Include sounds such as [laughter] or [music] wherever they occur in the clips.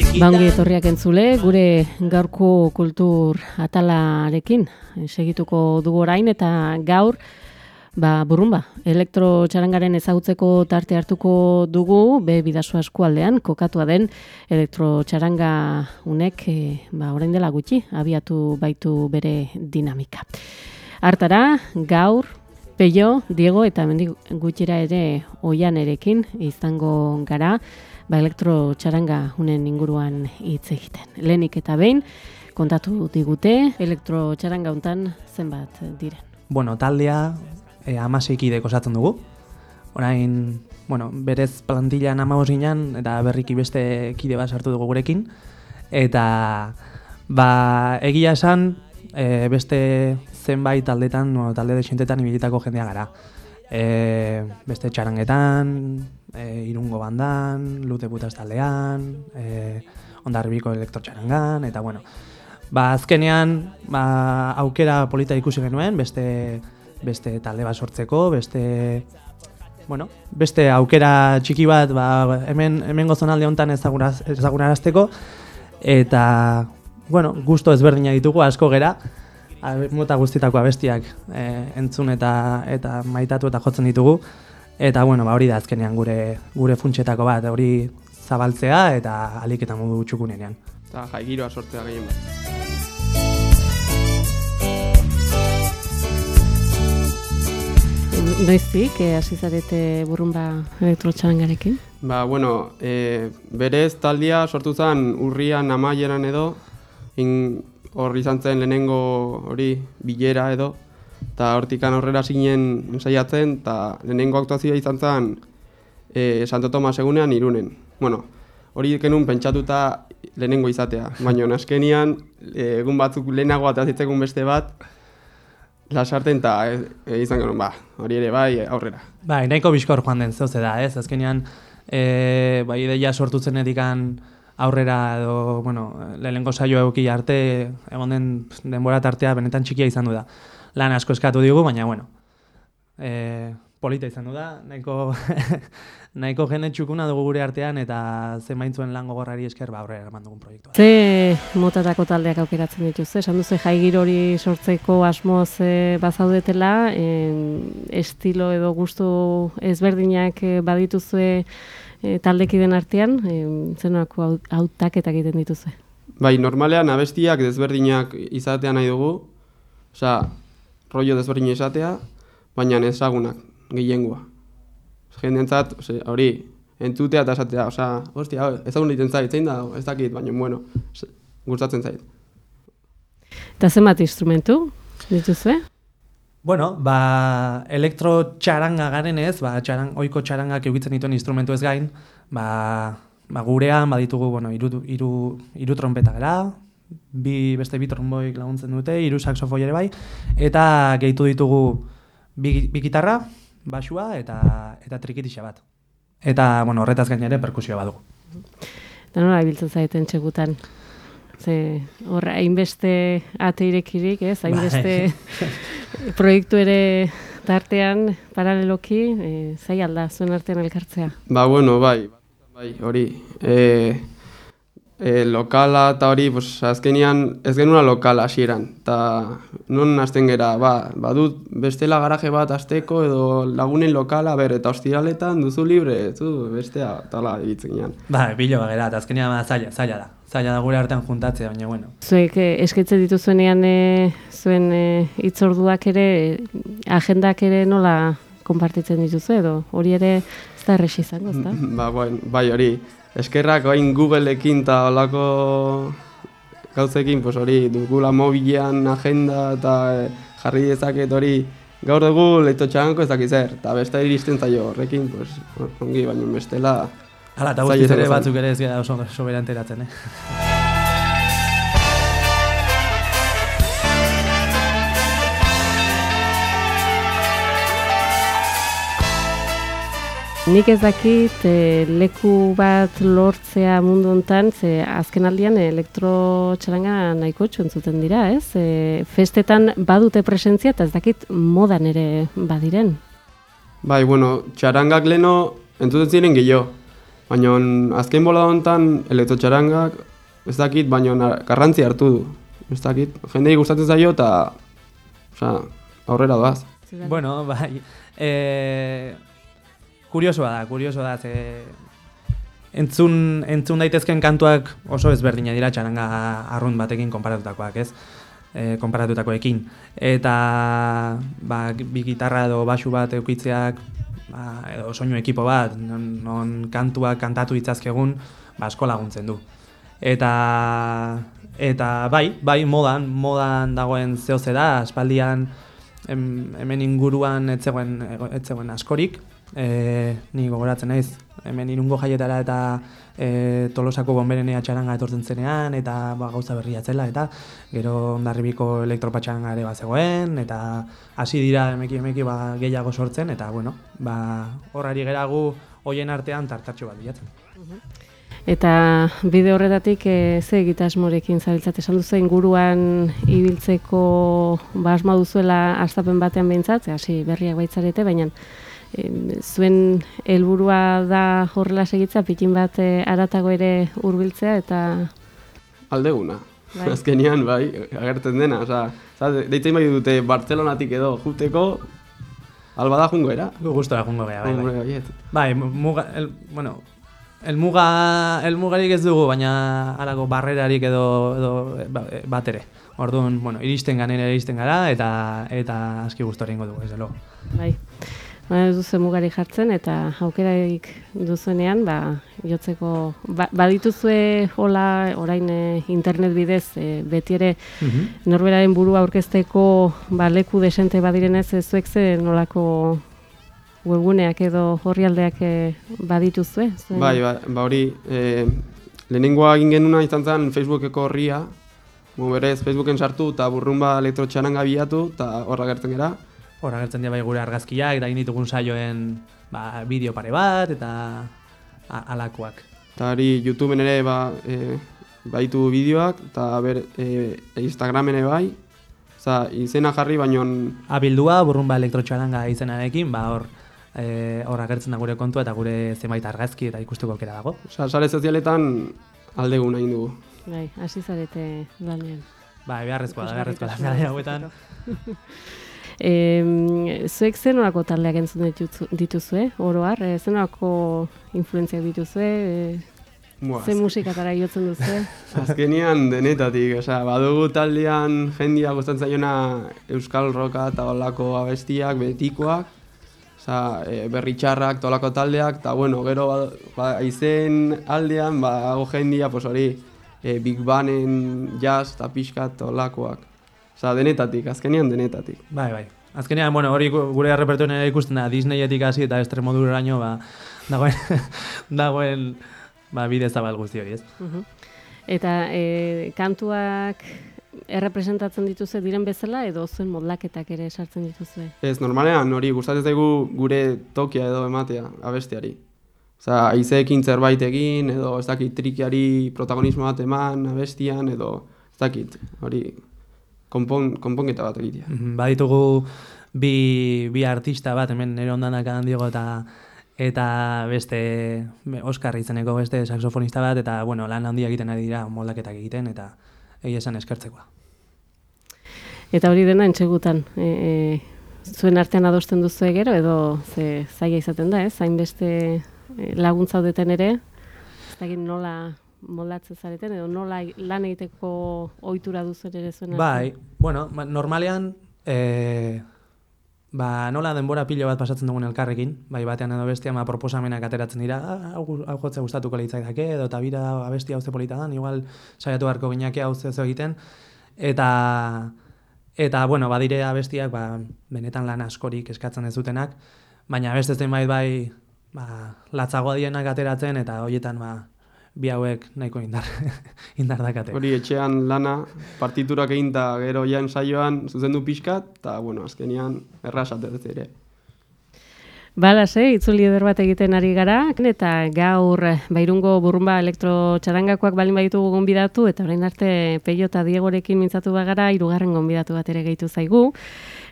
Bangi etorriak entzule, gure gaurko kultur atalarekin segituko dugu orain eta gaur ba, burrumba, elektrotxarangaren ezagutzeko tarte hartuko dugu, be bidazo eskualdean, kokatua den elektrotxaranga unek, e, ba, orain dela gutxi, abiatu baitu bere dinamika. Hartara, gaur, Peio, Diego eta mendik gutxira ere oian erekin izango gara, ba, elektrotxaranga unen inguruan hitz egiten. Lehenik eta behin, kontatu digute, elektrotxaranga untan zenbat diren. Bueno, taldea e, amaseikidek osatzen dugu. Orain, bueno, berez plantillan amabos ginen, eta berriki beste kide bat sartu dugu gurekin. Eta, ba, egia esan, e, beste zenbait taldetan, no, talde desentetan ibilitako jendea gara. E, beste txarangetan, e, irungo bandan, lute putaz taldean, e, ondarribiko elektrotxarangan, eta bueno, ba, azkenean ba, aukera polita ikusi genuen, beste, beste talde bat sortzeko, beste, bueno, beste aukera txiki bat ba, hemen, hemen gozonalde honetan ezaguraz, ezagunarazteko, eta, bueno, gusto ezberdina ditugu asko gera, mota guztitako abestiak e, entzun eta eta maitatu eta jotzen ditugu. Eta bueno, ba hori da azkenean gure gure funtsetako bat, hori zabaltzea eta alik eta modu txukunenean. eta jai giroa sortzea gehien bat. Noiztik, eh, hasi zarete burrumba elektrotxarangarekin? Ba, bueno, e, berez taldia sortu zen urrian amaieran edo, in, hor izan zen lehenengo hori bilera edo, eta hortikan aurrera zinen ensaiatzen, eta lehenengo aktuazioa izan zen e, Santo Tomas egunean irunen. Bueno, hori genuen pentsatuta lehenengo izatea, [laughs] baina azkenian e, egun batzuk lehenago atazitzekun beste bat, lasarten eta e, e, izan genuen, ba, hori ere bai aurrera. Bai, nahiko bizkor joan den zeuze da, ez? Azkenean, e, bai, ideia sortu zenetikan aurrera edo, bueno, lehenengo saio euki arte, egon den denbora tartea benetan txikia izan du da. Lan asko eskatu digu, baina, bueno, e, polita izan du da, nahiko, [laughs] nahiko jende txukuna dugu gure artean, eta zenbaitzuen lan gogorrari esker, ba, aurrera eraman dugun proiektua. Ze motatako taldeak aukeratzen dituzte, esan duzu jai hori sortzeko asmoz e, bazaudetela, em, estilo edo gustu ezberdinak e, badituzue e, taldekiden artean, em, zenako hau- hautaketak egiten dituzue. Bai, normalean abestiak desberdinak izatea nahi dugu, osea, rollo desberdina izatea, baina ezagunak, gehiengoa. Jendentzat, ose, hori, entzutea eta esatea, osea, ostia, hau, ezagun egiten zait, zein da, ez dakit, baina, bueno, gustatzen zait. Eta zenbat instrumentu dituzue? Bueno, ba, elektro txaranga garen ez, ba, txarang, oiko txarangak eukitzen dituen instrumentu ez gain, ba, ba gurean baditugu, bueno, iru, iru, iru trompeta gara, bi, beste bi tromboik laguntzen dute, hiru saxofoi ere bai, eta gehitu ditugu bi, bi gitarra, basua eta, eta trikitixa bat. Eta, bueno, horretaz gain ere perkusio badugu. Eta nola ibiltzen zaiten txegutan? Ze, horra, hainbeste ate irekirik, ez? Hainbeste [laughs] proiektu ere tartean, paraleloki, e, zai alda, zuen artean elkartzea. Ba, bueno, bai, bai, hori. E, e, lokala eta hori, pues, azkenian ez genuna lokala hasieran. Eta non hasten gera, ba, badut bestela garaje bat asteko edo lagunen lokala, ber, eta ostiraletan duzu libre, zu, bestea, tala egitzen gean. Ba, bilo bagera, eta azkenean ba, zaila, zaila da. Zaila da gure artean juntatzea, baina bueno. Zuek e, eskaitze dituzuenean e, zuen e, hitzorduak ere, agendak ere nola konpartitzen dituzu edo hori ere ez da erresi izango, ezta? Ba, bai, bai hori, eskerrak oain Googleekin eta olako gauzekin, pues hori, dugula mobilean agenda eta eh, jarri dezaket hori, gaur dugu leito txaganko ez dakiz zer, eta beste iristen zaio horrekin, pues, ongi, baina bestela... Hala, eta guztiz ere batzuk ere ez gara oso sobera enteratzen, eh? Nik ez dakit e, leku bat lortzea mundu hontan, ze azken aldian elektrotxaranga nahiko entzuten dira, ez? E, festetan badute presentzia eta ez dakit modan ere badiren. Bai, bueno, txarangak leno entzuten ziren gehiago. Baina azken bola honetan elektrotxarangak ez dakit, baina garrantzi hartu du. Ez dakit, jendei gustatzen zaio eta osea, aurrera doaz. Bueno, bai. E, kuriosoa da, kuriosoa da, ze entzun, entzun daitezken kantuak oso ezberdina dira txaranga arrunt batekin konparatutakoak, ez? E, konparatutakoekin. Eta ba, bi gitarra edo basu bat eukitzeak, ba, edo soinu ekipo bat, non, non kantuak kantatu ditzazkegun, ba, asko laguntzen du. Eta eta bai, bai modan, modan dagoen zehose da, aspaldian em, hemen inguruan ez zegoen, ez zegoen askorik, e, ni gogoratzen naiz, hemen irungo jaietara eta e, tolosako bonberenea txaranga etortzen zenean, eta ba, gauza berria zela, eta gero ondarribiko elektropatxaranga ere bat zegoen, eta hasi dira emeki emeki ba, gehiago sortzen, eta bueno, ba, horrari geragu hoien artean tartatxo bat bilatzen. Eta bide horretatik e, ze egitasmorekin zabiltzat? Esan duzu inguruan ibiltzeko ba asma duzuela astapen batean behintzat, hasi berriak baitzarete, baina zuen helburua da horrela segitza, pikin bat e, aratago ere hurbiltzea eta Aldeguna. Bai. [laughs] Azkenian, bai, agertzen dena, osea, osea, deitzen bai dute Bartzelonatik edo juteko, alba da jungo era. Gu gustora jungo gea, bai, bai. Baiet. Bai, muga, el, bueno, el muga, el mugarik ez dugu, baina halako barrerarik edo, edo ba- bat ere. Orduan, bueno, iristen ganera iristen gara, eta eta aski gustora ingo dugu, ez luego. bai. Ba, ez duzu mugari jartzen eta aukerarik duzuenean, ba, jotzeko, ba, badituzue hola orain e, internet bidez, e, beti ere norberaren burua aurkezteko ba, leku desente badirenez, ez zuek ze nolako webguneak edo horrialdeak e, badituzue? Zuen- Bai, ba, ba hori, e, lehenengoa egin genuna izan zen Facebookeko horria, berez, Facebooken sartu eta burrumba elektrotxaranga bilatu eta horra gertzen gera. Hor agertzen dira bai gure argazkiak, egin ditugun saioen ba, bideo pare bat, eta a- alakoak. Eta hori YouTubeen ere ba, e, baitu bideoak, eta ber, e, Instagramen ere bai. Oza, izena jarri, baino Abildua, burrumba elektrotxaranga izenarekin, ba hor eh, hor agertzen da gure kontua eta gure zenbait argazki eta ikusteko aukera dago. oza, sare sozialetan aldegu nahi dugu. Bai, hasi zarete lanean. Ba, beharrezkoa da, beharrezkoa da, hauetan. [laughs] E, zuek zen orako taldeak entzun dituzu, dituzue, oroar? E, zen orako influentziak dituzue? E, Buah, ze musikatara jotzen duzue? [laughs] Azkenian denetatik, osea, badugu taldean jendia gustatzen zaiona euskal roka eta olako abestiak, betikoak, osea, e, berritxarrak, tolako taldeak, eta bueno, gero ba, ba, izen aldean, badago jendia, pues hori, e, Big Banen jazz eta pixka tolakoak. Osea, denetatik, azkenian denetatik. Bai, bai. Azkenean, bueno, hori gu- gure repertoen ere ikusten da, Disneyetik hasi eta Extremoduraino, ba, [laughs] dagoen, dagoen, ba, bide zabal guzti hori, ez? Mhm. Eta e, kantuak errepresentatzen dituzue diren bezala edo zuen modlaketak ere sartzen dituzue? Ez, normalean hori gustatzen zaigu gure tokia edo ematea abestiari. Osea, aizeekin zerbait egin, edo ez dakit trikiari protagonismo bat eman abestian, edo ez dakit, hori konpon, konponketa bat egitea. Mhm, Baditugu bi, bi artista bat, hemen nire ondanak handiago eta eta beste be- Oscar izeneko beste saxofonista bat, eta bueno, lan handia egiten ari dira moldaketak egiten, eta egia esan eskertzekoa. Eta hori dena entsegutan, e, e, zuen artean adosten duzu gero edo ze zaila izaten da, ez? Hainbeste e, laguntza deten ere, ez dakit nola moldatzen zareten edo nola lan egiteko ohitura duzuen ere zuen? Bai, bueno, ma- normalean e, ba, nola denbora pilo bat pasatzen dugun elkarrekin, bai batean edo bestean ba, proposamenak ateratzen dira, "Ah, hau gu- hau jotze gustatuko litzaidake, edo eta bira abesti hauze polita dan, igual saiatu beharko ginake hau zezo egiten, eta eta bueno, badire abestiak ba, benetan lan askorik eskatzen ez dutenak, baina beste zenbait bai ba, latzagoa dienak ateratzen, eta hoietan ba, bi hauek nahiko indar, [laughs] indar dakate. Hori etxean lana, partiturak egin eta gero ja ensaioan zuzendu pixkat, eta bueno, azkenian errasatez ere. Balase, itzuli eder bat egiten ari gara, eta gaur eh, Bairungo burrumba elektrotxarangakoak balin baditugu gonbidatu, eta orain arte Peio eta Diegorekin mintzatu bagara, hirugarren gonbidatu bat ere gehitu zaigu.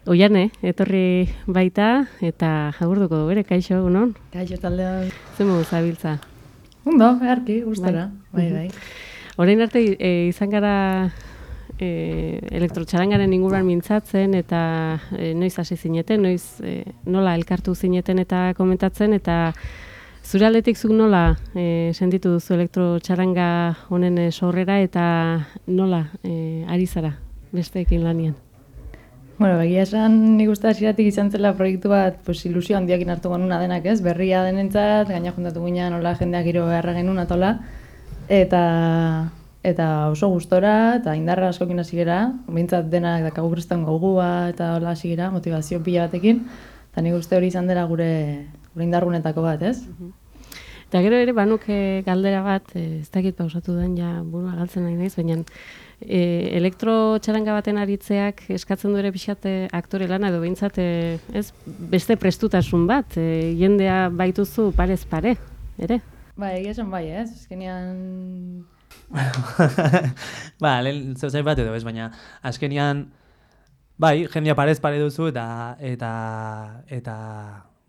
Oiane, etorri baita, eta jagurduko du bere, kaixo, egunon? Kaixo taldean. Zemu zabiltza. Ondo, beharki, gustora. Bai, bai. Orain arte e, izan gara e, elektrotxarangaren inguruan mintzatzen eta e, noiz hasi zineten, noiz e, nola elkartu zineten eta komentatzen eta zure aldetik zuk nola e, sentitu duzu elektrotxaranga honen e, sorrera eta nola e, ari zara besteekin lanien. Bueno, begia esan nik uste hasieratik izan zela proiektu bat pues, ilusio handiakin hartu genuna denak ez, berria denentzat, gaina juntatu ginen nola jendeak giro beharra genuen atola, eta eta oso gustora eta indarra askokin hasi gera, behintzat denak dakagu prestan gogua eta hola hasi gera, motivazio pila batekin, eta nik uste hori izan dela gure, gure indargunetako bat, ez? Eta gero ere banuke galdera bat, e, ez dakit pausatu den, ja burua galtzen nahi naiz, baina e, elektrotxaranga baten aritzeak eskatzen du ere pixat e, aktore lana edo behintzat ez beste prestutasun bat, e, jendea baituzu parez pare, ere? Bai, egia esan bai, ez? Azkenean [laughs] ba, lehen zeuzai bat edo ez, baina azkenian, bai, jendea parez pare duzu eta, eta, eta,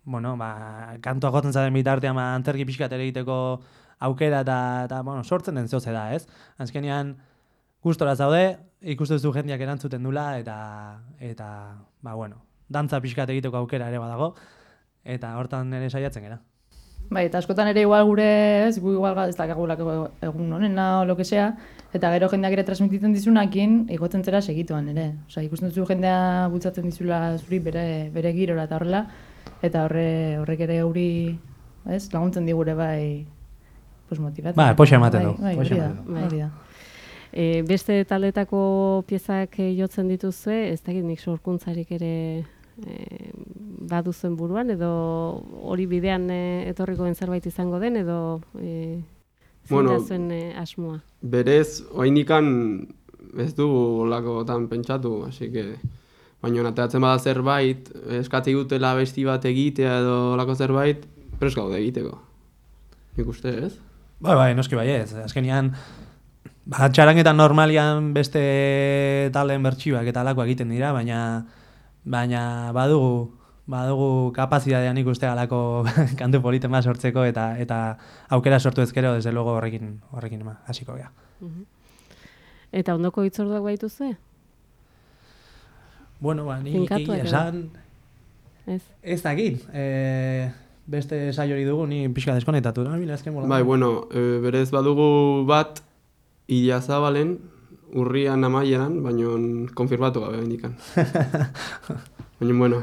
bueno, ba, kantua jotzen zaren bitartean, ba, antzerki pixkat egiteko aukera eta, eta bueno, sortzen den zeuze da, ez? Azkenian, gustora zaude, ikusten duzu jendeak erantzuten dula, eta, eta, ba, bueno, dantza pixkat egiteko aukera ere badago, eta hortan ere saiatzen gera. Bai, eta askotan ere igual gure, ez, gu igual ez dakagulako egun honena o lo que sea, eta gero jendeak ere transmititzen dizunakin, igotzen zera segituan ere. Osea, ikusten duzu jendea bultzatzen dizula zuri bere, bere girora eta horrela, eta horre, horrek ere guri, ez, laguntzen digure bai, pues motibatzen. Bai, poxa ematen bai, du, Bai, hori da, du. hori da. E, beste taldetako piezak e, jotzen dituzue, ez dakit nik sorkuntzarik ere e, baduzuen buruan, edo hori bidean e, etorriko den zerbait izango den, edo e, Bueno, zuen e, asmoa. Berez, oaindikan ez dugu olakotan pentsatu, hasi que... Baina ateratzen bada zerbait, eskatzi dutela besti bat egitea edo olako zerbait, presko gaude egiteko. Nik uste, ez? Bai, bai, noski bai ez. Azkenean, ba, txarangetan normalian beste taldeen bertsioak eta alakoak egiten dira, baina baina badugu badugu kapazitatea nik uste alako [laughs] kantu politen bat sortzeko eta eta aukera sortu ezkero, desde luego horrekin horrekin hasiko gea. Eta ondoko hitzorduak baituzue? Bueno, ba, ni egia edo? esan Ez? ez dakit. E, beste saiori dugu ni pixka deskonektatu. No? Bila, azken mola. Bai, bueno, e, berez badugu bat Ila Zabalen, urrian amaieran, baina konfirmatu gabe indikan. [laughs] baina, bueno,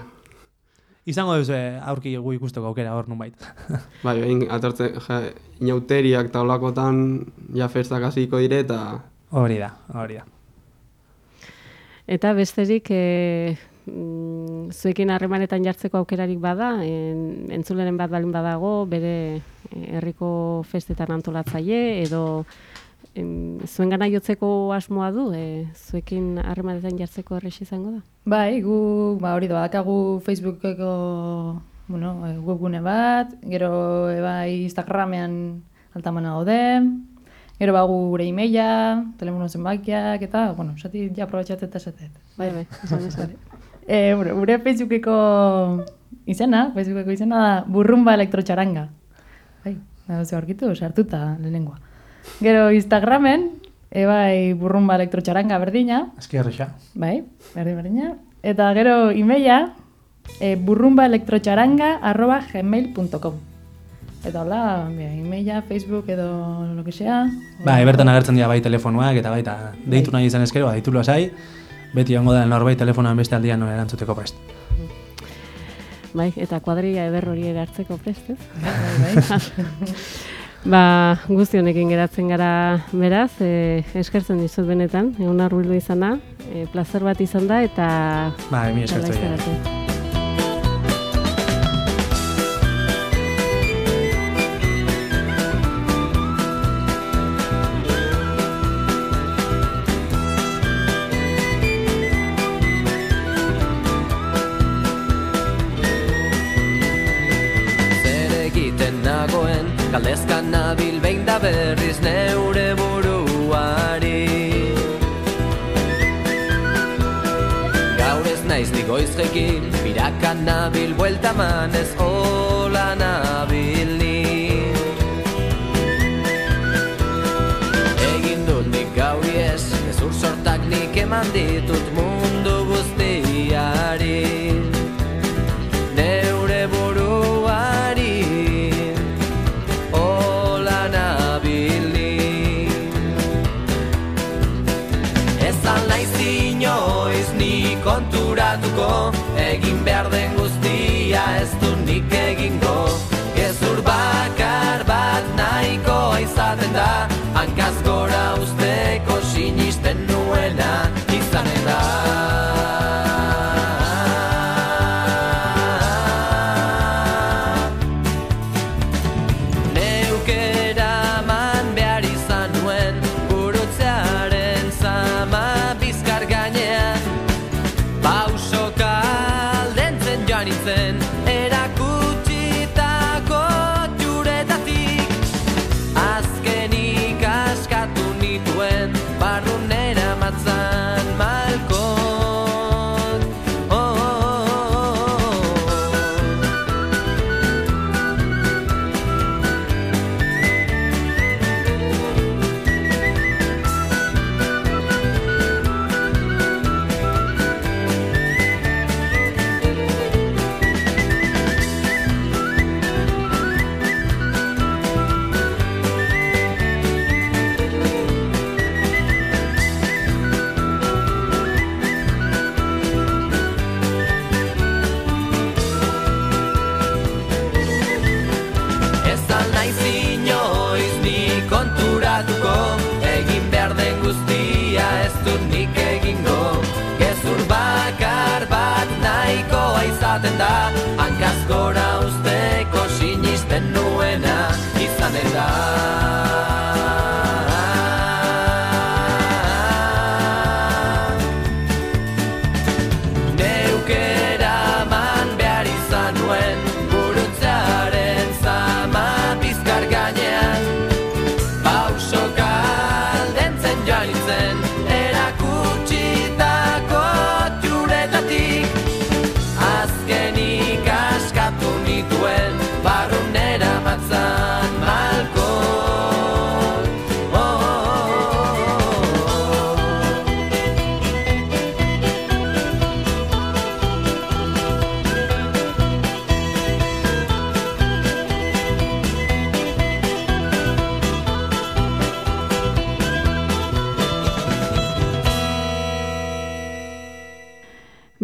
Izango duzu aurki gu ikusteko aukera hor nunbait. [laughs] bai, behin atortzen, ja, inauteriak eta olakotan ja festak hasiko dire eta Hori da, hori da. Eta besterik e, zuekin harremanetan jartzeko aukerarik bada, en, entzuleren bat balin badago, bere e, herriko festetan antolatzaile, edo zuen gana jotzeko asmoa du, e, zuekin harremanetan jartzeko erresi izango da? Bai, gu, ba hori da, badakagu Facebookeko, bueno, eh, webgune bat, gero e, bai Instagramean altamana gaude, gero bagu gure emaila, telefono zenbakiak, eta, bueno, esati ja aprobetxat eta esatet. Bai, bai, esan. E, bueno, gure Facebookeko izena, Facebookeko izena da burrumba elektrotxaranga. Bai, nago ze aurkitu, sartuta lehenengoa. Gero Instagramen, e, bai burrumba elektrotxaranga berdina, Eski erresa. Bai, berdin berdina. Eta gero emaila e, burrumbaelektrotxaranga arroba gmail.com Eta hola, bia, emaila, Facebook edo lo que sea. Bai, bertan agertzen dira bai telefonoak eta baita deitu nahi izan eskero, deitu lasai, beti ongo da norbait telefonoan beste aldian non erantzuteko prest. bai, eta kuadrilla eder hori ere hartzeko prest, ez? [laughs] Bai, bai. Ba, guzti honekin geratzen gara beraz, e, eskertzen dizut benetan, egun arbildu izana, e, plazer bat izan da, eta... Ba, emi eta nabil buelta manez hola nabil ni. Egin dut nik gauri ez Gezur sortak nik eman ditut mundu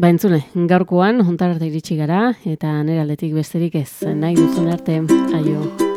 Ba entzule, gaurkoan hontar arte iritsi gara, eta nire aldetik besterik ez, nahi duzun arte, aio.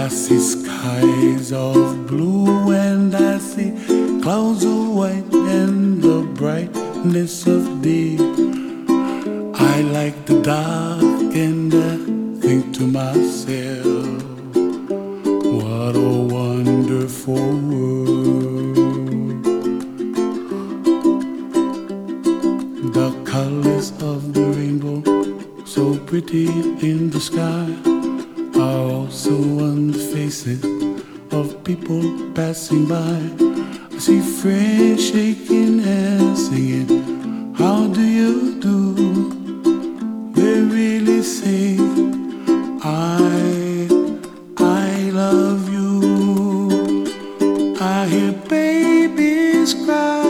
I see skies of blue and I see clouds of white and the brightness of day. I like the dark. hear babies cry.